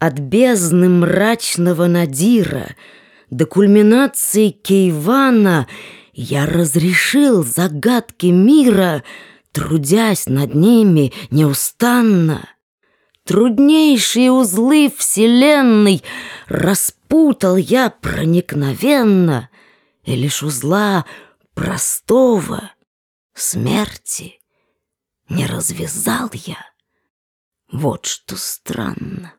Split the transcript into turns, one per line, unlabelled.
От бездны мрачного надира До кульминации Кейвана Я разрешил загадки мира, Трудясь над ними неустанно. Труднейшие узлы вселенной Распутал я проникновенно, И лишь узла простого смерти Не развязал я. Вот что странно.